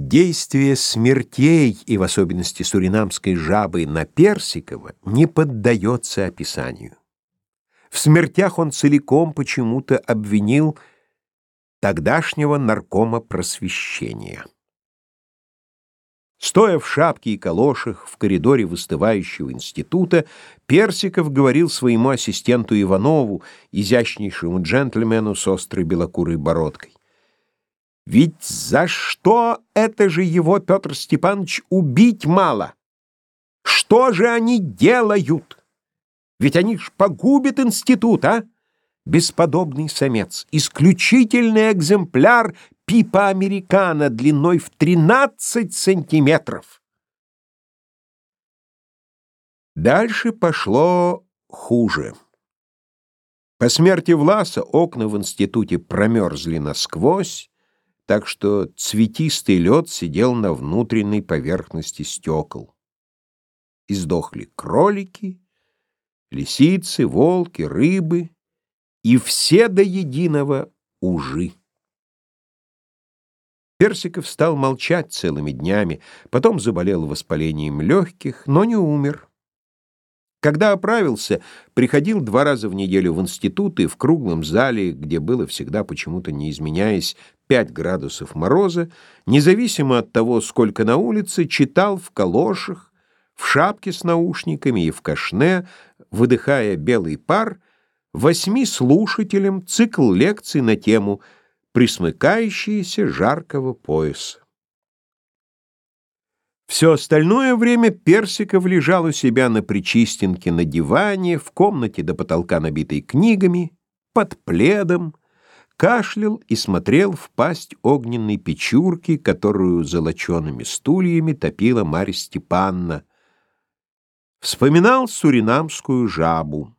Действие смертей, и в особенности суринамской жабы, на Персикова не поддается описанию. В смертях он целиком почему-то обвинил тогдашнего наркома просвещения. Стоя в шапке и калошах в коридоре выстывающего института, Персиков говорил своему ассистенту Иванову, изящнейшему джентльмену с острой белокурой бородкой. Ведь за что это же его, Петр Степанович, убить мало? Что же они делают? Ведь они ж погубят институт, а? Бесподобный самец, исключительный экземпляр пипа американо длиной в 13 сантиметров. Дальше пошло хуже. По смерти Власа окна в институте промерзли насквозь, так что цветистый лед сидел на внутренней поверхности стекол. Издохли кролики, лисицы, волки, рыбы и все до единого ужи. Персиков стал молчать целыми днями, потом заболел воспалением легких, но не умер. Когда оправился, приходил два раза в неделю в институт и в круглом зале, где было всегда почему-то не изменяясь 5 градусов мороза, независимо от того, сколько на улице, читал в калошах, в шапке с наушниками и в кашне, выдыхая белый пар, восьми слушателям цикл лекций на тему «Присмыкающиеся жаркого пояса». Все остальное время Персиков лежал у себя на Причистенке на диване, в комнате до потолка, набитой книгами, под пледом, кашлял и смотрел в пасть огненной печурки, которую золочеными стульями топила Марья Степанна. Вспоминал суринамскую жабу.